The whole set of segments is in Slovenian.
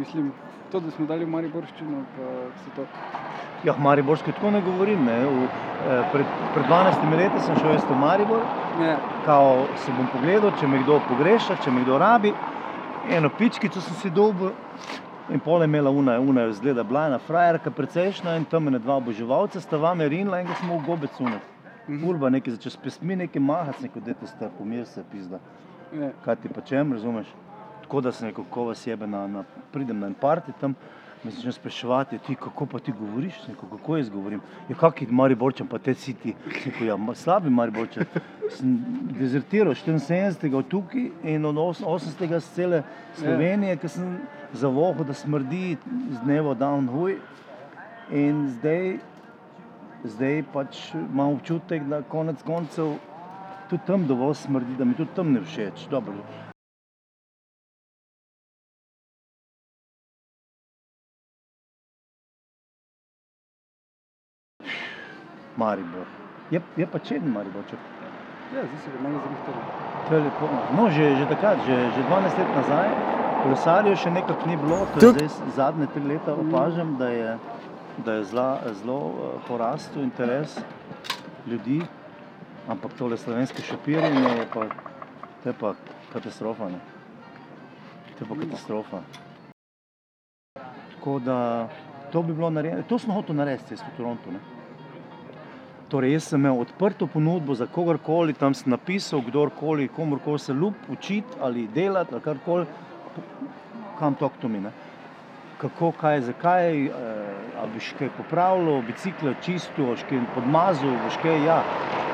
mislim, to, da smo dali v Mariborščino, pa se to. Ja, Mariborsko tako ne govorim. Ne. V, eh, pred, pred 12 leti sem šel jaz v Maribor, Ja, kao se bom pogledal, če me kdo pogreša, če me kdo rabi. Eno pičkico sem si dobil in pol je imela una, una je zgleda bila ena frajerka precejšna in tam ena dva oboževalca sta vame rinila in ga smo v gobec una. Mhm. Urba nekaj začel s pesmi, nekaj mahati, neko dete sta pomir se pizda. ja. Kaj ti pa čem, razumeš? Tako da sem rekel, ko vas jebe na, na pridem na en parti tam, me začne spraševati, ti kako pa ti govoriš, rekel, kako jaz govorim. Ja, kaki Mariborčan, pa te si ti. Rekel, ja, slabi Mariborčan. Sem dezertiral 74. od tukaj in od os- 80. z cele Slovenije, ker sem zavohal, da smrdi z dneva dan huj. In zdaj, zdaj pač imam občutek, da konec koncev tudi tam dovolj smrdi, da mi tudi tam ne všeč. Dobro. Maribor. Je, je pa čeden Mariborček. ja, zdaj se ga malo zrihtali. To je lepo. No, že, že takrat, že, že 12 let nazaj, kolesarjev še nekako ni bilo, to je zdaj zadnje tri leta opažam, da je, da je zla, zelo eh, porastel interes ljudi, ampak tole slovenske šopirjenje je pa, to je pa katastrofa. Ne? To je pa katastrofa. Tako da to bi bilo narejeno, to sem hotel narediti, jaz v Torontu. Ne? Torej, jaz sem imel odprto ponudbo za kogarkoli, tam sem napisal, kdorkoli, komorkoli se ljub učiti ali delati ali karkoli, kam to to mi. Kako, kaj, zakaj, eh, a biš kaj popravljal, bicikle čistil, boš kaj podmazal, boš kaj, ja,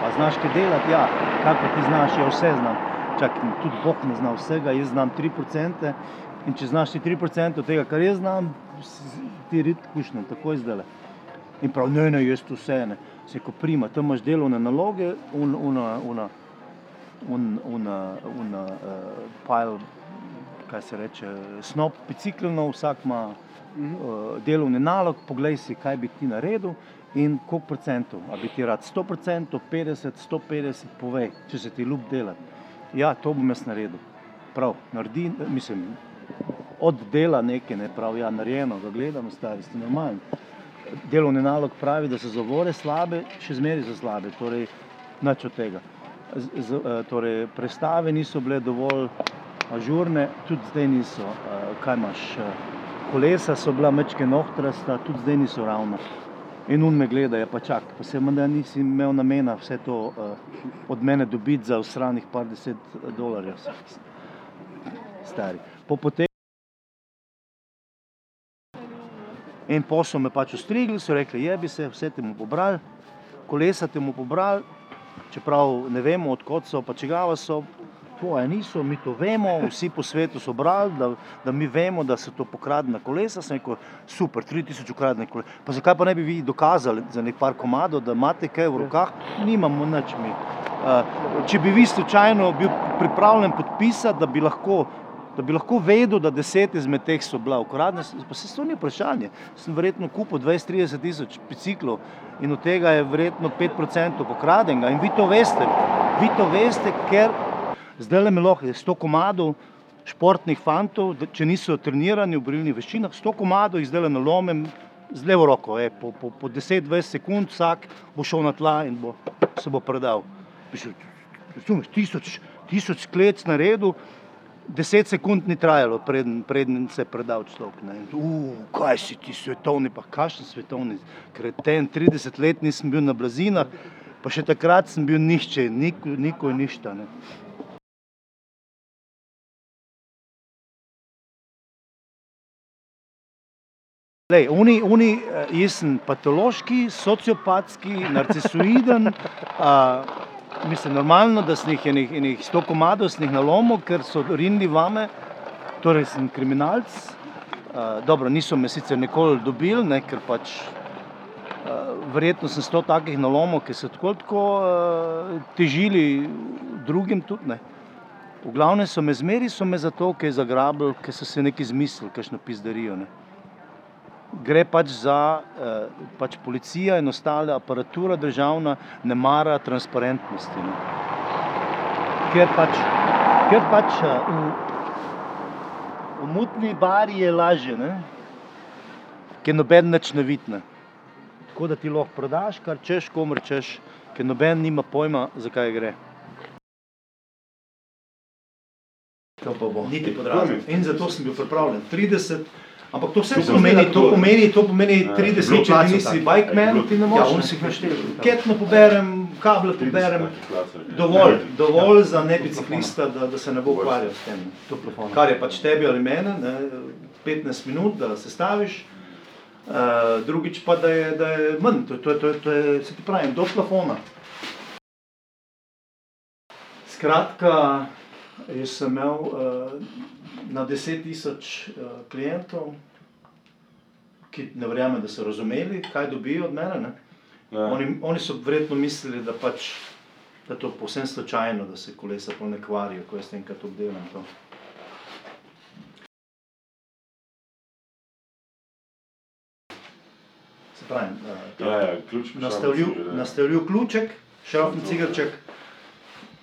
a znaš kaj delati, ja, kaj pa ti znaš, ja vse znam. Čak, tudi Bog ne zna vsega, jaz znam 3%, in če znaš ti 3% tega, kar jaz znam, ti rit kušnem, tako je zdaj. In prav, ne, ne, jaz to vse ne. Se ko prima, tam imaš delovne naloge, un, una, una, un, una, una uh, pile, kaj se reče, snop biciklov, vsak ima Mhm. uh, delovni nalog, poglej si, kaj bi ti naredil in koliko procentov. A bi ti rad 100 procentov, 50, 150, povej, če se ti ljub delati. Ja, to bom jaz naredil. Prav, naredi, mislim, od dela nekaj, ne prav, ja, narejeno, ga gledam, stari, ste normalni. Delovni nalog pravi, da so zavore slabe, še zmeraj so slabe, torej nič od tega. Z, z, eh, torej, prestave niso bile dovolj ažurne, tudi zdaj niso. Eh, Kaj imaš? eh, Kolesa so bila mečke nohtrasta, tudi zdaj niso ravna. In un me gleda, ja pa čak, pa se menda nisi imel namena vse to uh, od mene dobiti za usranih par deset dolarjev. Stari. Po potem In posel me pač ostrigli, so rekli, je bi se, vse temu pobrali, kolesa temu pobrali, čeprav ne vemo, odkot so, pa čigava so, tvoje niso, mi to vemo, vsi po svetu so brali, da, da mi vemo, da so to pokradena kolesa. Sem rekel, super, 3000 ukradene kolesa. Pa zakaj pa ne bi vi dokazali za nek par komadov, da imate kaj v rokah? Nimamo nič mi. Uh, če bi vi slučajno bil pripravljen podpisati, da bi lahko da bi lahko vedel, da deset izmed teh so bila ukradena, pa se to ni vprašanje. Sem verjetno kupil 20-30 tisoč biciklov in od tega je verjetno 5% pokradenega in vi to veste. Vi to veste, ker zdaj le me lahko je 100 komadov športnih fantov, če niso trenirani v brilnih veščinah, 100 komadov jih zdaj le nalomem z levo roko, je, po, po, po 10-20 sekund vsak bo šel na tla in bo, se bo predal. Razumeš, tisoč, tisoč sklec na redu, deset sekund ni trajalo, preden, preden se je predal človek. ne. In, "U, Kaj si ti svetovni, pa kakšen svetovni, kreten, 30 let nisem bil na blazinah, pa še takrat sem bil nišče, niko, niko in ništa. Ne. Lej, oni, oni, eh, jaz sem patološki, sociopatski, narcisoiden. Uh, mislim, normalno, da sem jih enih, enih 100 komadov nalomil, ker so rinili vame, torej sem kriminalc. Uh, dobro, niso me sicer nikoli dobili, ne, ker pač uh, verjetno sem 100 takih nalomov, ki so tako, tako uh, težili drugim tudi. Ne. V glavnem so me zmeri, so me zato, ker je zagrabili, ker so se nekaj izmislili, kakšno pizdarijo. Ne gre pač za eh, pač policija in ostale aparatura državna ne mara transparentnosti. Ne. Ker pač, ker pač eh, v, v mutni bari je lažje, ne? ker noben nič ne vidne. Tako da ti lahko prodaš, kar češ, komor češ, ker noben nima pojma, zakaj gre. To pa bo. Niti podrazno. In zato sem bil pripravljen. 30, ampak to vse pomeni, to pomeni, to pomeni Ja, 30, bilo če ti plačano nisi bikeman, Bilo- ti ne Ja, moreš. on ne. si jih naštel. Ketno poberem, kable poberem, dovolj, dovolj za ne biciklista, da, da se ne bo ukvarjal s tem. Kar je pač tebi ali mene, ne, 15 minut, da se staviš, uh, drugič pa, da je, da je manj, to, to, to, to je, se ti pravim, do plafona. Skratka, jaz sem imel uh, na 10 tisoč uh, klientov, ki ne verjamem, da so razumeli, kaj dobijo od mene. Ne? Ja. Oni, oni so verjetno mislili, da, pač, da je to povsem slučajno, da se kolesa pol ne kvarijo, ko jaz enkrat obdelam to. Se pravi, Ja, ja, ključ nastavljiv, nastavljiv ključek, šrafen cigarček,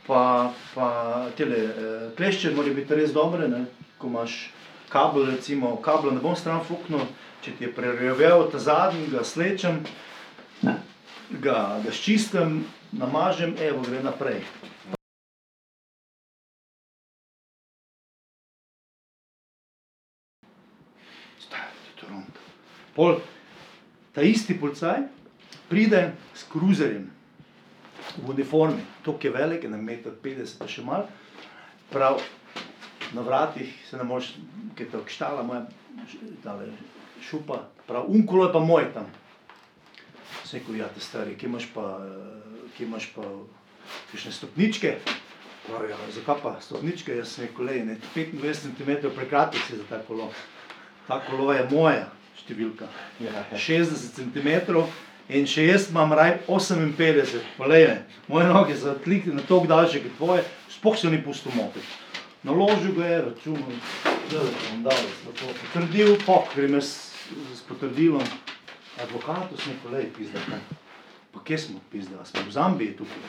pa, pa tele eh, klešče morajo biti res dobre, ne? ko imaš kabel, recimo, kabla ne bom stran fuknil, če ti je prerjavel ta zadnji, ga slečem, ga, ga ščistim, namažem, evo gre naprej. Pol, ta isti policaj pride s kruzerjem v uniformi, tako je velik, na 1,50 m, še mal, prav na vratih se ne moreš, ker te okštala moja tale šupa, prav unkolo je pa moj tam. Se rekel, ja, te stari, kje imaš pa, kje imaš pa kakšne stopničke? Prav, ja, zakaj pa stopničke? Jaz sem rekel, lej, ne, 25 cm prekratek si za ta kolo. Ta kolo je moja številka. Ja, 60 cm in še jaz imam raj 58, polej me, moje noge so tlik na toliko daljše kot tvoje, spoh se ni pustil motiti. Naložil ga je, računal, da je bom dal, da to potrdil, pok, grem jaz s potrdilom. Advokatu sem rekel, lej, pizda, kaj. Pa kje smo, pizda, smo v Zambiji tukaj.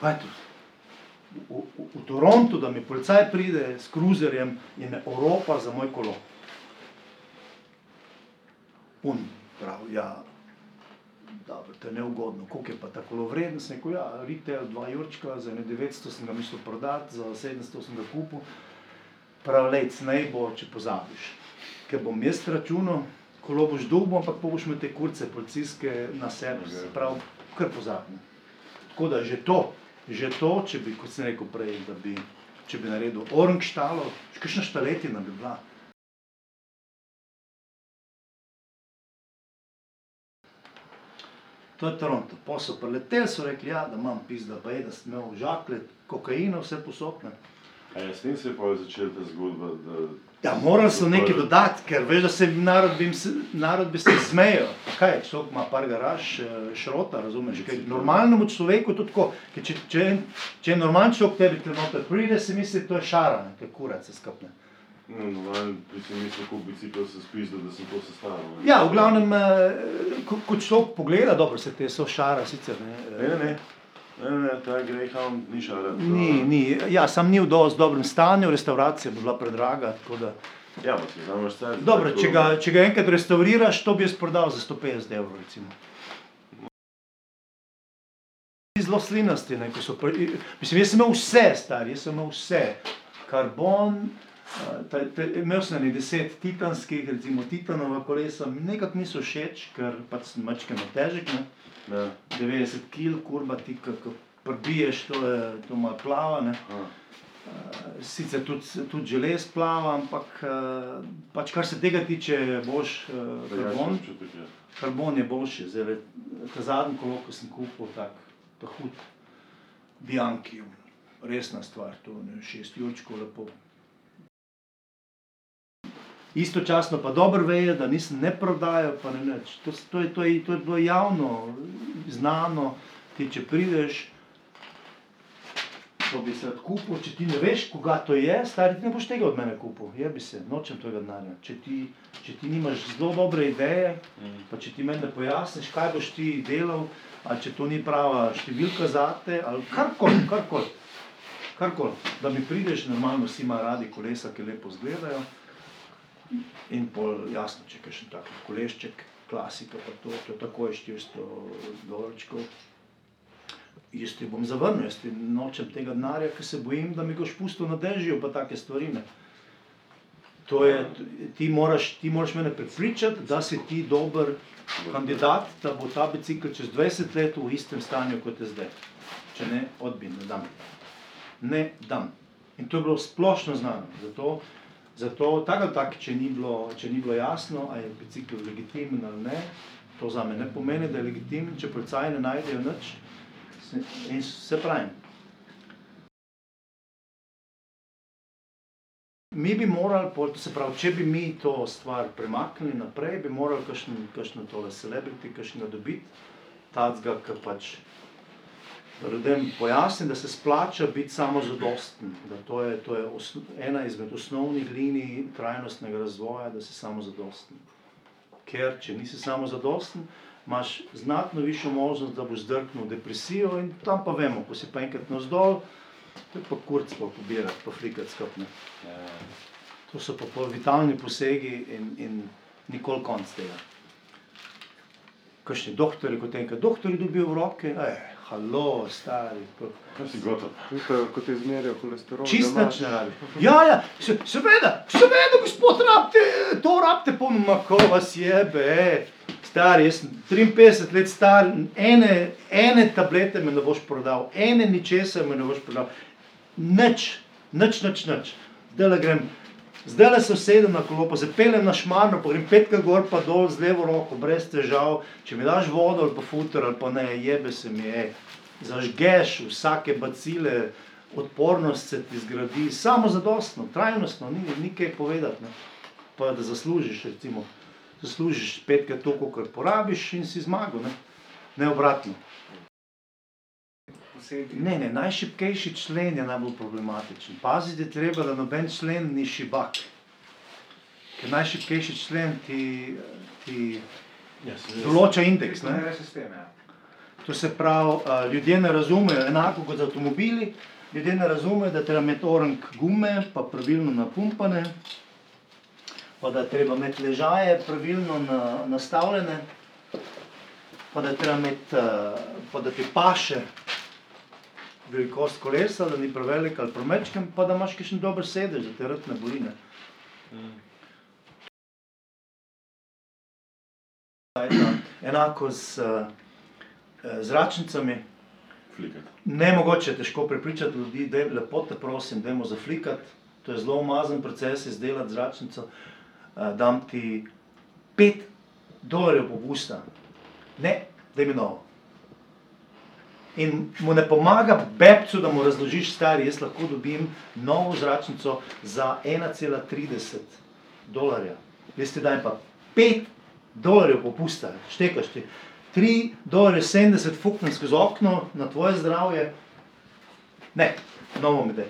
Kaj je to? V, v, v Torontu, da mi policaj pride s kruzerjem in me oropa za moj kolo. Un prav, ja, dobro, to je neugodno, koliko je pa ta kolo vreden, sem rekel, ja, retail, dva jurčka, za ene 900 sem ga mislil prodati, za 700 sem ga kupil. Prav, lej, nej bo, če pozabiš. Ker bom jaz računal, kolo boš dobil, ampak pa boš imel te kurce policijske na sebi, se pravi, kar pozabi. Tako da že to, že to, če bi, kot sem rekel prej, da bi, če bi naredil orang štalo, kakšna štaletina bi bila. To je Toronto. Pa so preleteli, so rekli, ja, da imam pizda, pa je, da sem imel žakle, kokaina, vse posopne. A ja, s tem se je pa začela ta zgodba, da Ja, morali so nekaj dodati, ker veš, da se narod bi, narod bi se smejal. Kaj, človek ima par garaž, eh, šrota, razumeš? Kaj, normalnemu človeku je to tako, ker če, če, če je normalen človek tebi tukaj noter pride, si misli, to je šara, ne, ker kurac se skapne. No. Ja, v glavnem, eh, ko, ko človek pogleda, dobro, se te so šara sicer, ne. eh, Ne, ne, ne. Ne, ta Greyhound ni šala. to- Ni, ni, ja, sam ni v dosti dobrem stanju, restauracija bi bila predraga, tako da. Ja, pa si znamaš cajt. Dobro, če ga, če ga enkrat restauriraš, to bi jaz prodal za 150 evrov. Recimo. Zelo slinasti, ne, ko so pri, mislim, jaz sem imel vse, stari, jaz sem imel vse. Karbon, eh, imel sem ene deset titanskih, recimo titanova kolesa, mi nekako niso všeč, ker pač sem mačkeno težek, ne. Ja. 90 kg, kurba ti, ko prbiješ, to, je, to malo plava. Ne. A, Eh, Sicer tudi, tudi želez plava, ampak eh, pač kar se tega tiče, boš eh, drugačen karbon. občutek je. Karbon je boljši, zdaj ta zadnji kolo, ko sem kupil, tak, ta hud, Bianchi, resna stvar, to ne, šest jurčkov lepo. Istočasno pa dobro vejo, da nisem ne prodajal, pa ne nič. To, to, je, to, je, to je bilo javno, znano, ti če prideš, to bi se odkupil, če ti ne veš, koga to je, stari, ti ne boš tega od mene kupil, jebi se, nočem tega denarja. Če ti, če ti nimaš zelo dobre ideje, pa če ti meni ne pojasniš, kaj boš ti delal, ali če to ni prava številka zate, ali karkoli, karkoli. karkoli, da mi prideš, normalno vsi imajo radi kolesa, ki lepo izgledajo. In pol jasno, če je kakšen tak kolešček, klasika pa to, to tako je 400 dolarčkov. Jaz ti bom zavrnil, jaz ti nočem tega denarja, ker se bojim, da mi ga boš pustil na dežju pa take stvari. Ne. To je, ti moraš, ti moraš mene prepričati, da si ti dober kandidat, da bo ta bicikl čez 20 let v istem stanju, kot je zdaj. Če ne, odbi, ne dam. Ne dam. In to je bilo splošno znano. Zato, zato tako ali tako, če ni bilo, če ni bilo jasno, ali je bicikl legitimen ali ne, to za me ne pomeni, da je legitimen, če policaji ne najdejo nič. In se pravim, Mi bi morali, se pravi, če bi mi to stvar premaknili naprej, bi morali kakšno, kakšno tole celebrity, kakšnega dobiti, tacga, ki pač ljudem pojasni, da se splača biti samozadosten, da to je, to je osno, ena izmed osnovnih linij trajnostnega razvoja, da si samozadosten. Ker če nisi samozadosten, imaš znatno višjo možnost, da boš zdrknil depresijo in tam pa vemo, ko si pa enkrat navzdol, to je pa kurc pa pobirati, pa flikati skupne. To so pa pol vitalni posegi in, in nikoli konc tega. Kakšni doktori, kot enkrat doktori dobijo v roke, eh, halo, stari. kot izmerijo holesterol. Čist nič ne rabi. Ja, ja, se- seveda, seveda, gospod, rabite, to rabite, pa ma, ko vas jebe, ej. Stari, jaz sem 53 let star, ene, ene tablete me ne boš prodal, ene ničesar me ne boš prodal. Nič, nič, nič, nič. Zdajle grem, zdajle se usedem na kolo, pa zapeljem na šmarno, pa grem petkrat gor pa dol z levo roko, brez težav. Če mi daš vodo ali pa futer ali pa ne, jebe se mi, ej. Zažgeš vsake bacile, odpornost se ti zgradi, samozadostno, trajnostno, ni, ni kaj povedati. Ne. Pa da zaslužiš, recimo, zaslužiš petkrat toliko, kot porabiš in si zmagal, ne, ne obratno. Ne, ne, najšibkejši člen je najbolj problematičen. Paziti je treba, da noben člen ni šibak. Ker najšibkejši člen ti, ti Ja, določa indeks. Ne? Ne, sistem, ja. To se pravi, a, ljudje ne razumejo, enako kot z avtomobili, ljudje ne razumejo, da treba imeti orank gume, pa pravilno napumpane, pa da treba imeti ležaje pravilno na, nastavljene, pa da treba imeti, a, pa da ti paše velikost kolesa, da ni prevelik ali premečken, pa da imaš kakšen dober sedež, da te rad ne boli. Ne. Enako z uh, zračnicami. Flikati. Ne mogoče je težko prepričati ljudi, da lepo te prosim, dajmo zaflikati. To je zelo umazen proces, izdelati zračnico. Uh, dam ti 5 dolarjev popusta, ne, da mi novo. In mu ne pomaga bebcu, da mu razložiš, stari, jaz lahko dobim novo zračnico za 1,30 dolarja. Jaz ti dajem pa 5 dolarjev popusta, štekaš ti. 3 dolarje 70 fuknem skozi okno na tvoje zdravje. Ne, novo mi daj.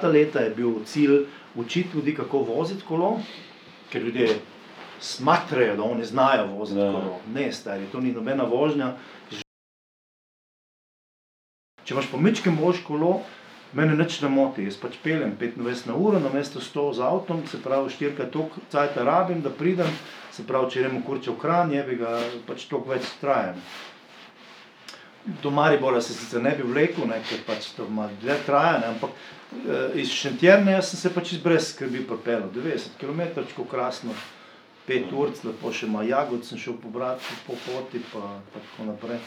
Ta leta je bil cilj učiti ljudi, kako voziti kolo, ker ljudje smatrajo, da oni znajo voziti Ja. kolo. Ne, stari, to ni nobena vožnja. Če imaš pomičkem boš kolo, mene nič ne moti. Jaz pač peljem 25 na uro, namesto 100 z avtom, se pravi štirikrat toliko cajta rabim, da pridem, se pravi, če gremo kurče v kran, je bi ga pač toliko več traja. ne. Do Maribora se sicer ne bi vlekel, ne, ker pač to malo dlje traja, ne, ampak eh, iz Šentjerne jaz sem se pač brez skrbi pripeljal, 90 km, krasno, 5 ur, lepo še ima jagod, sem šel pobrati po poti, pa, pa tako naprej.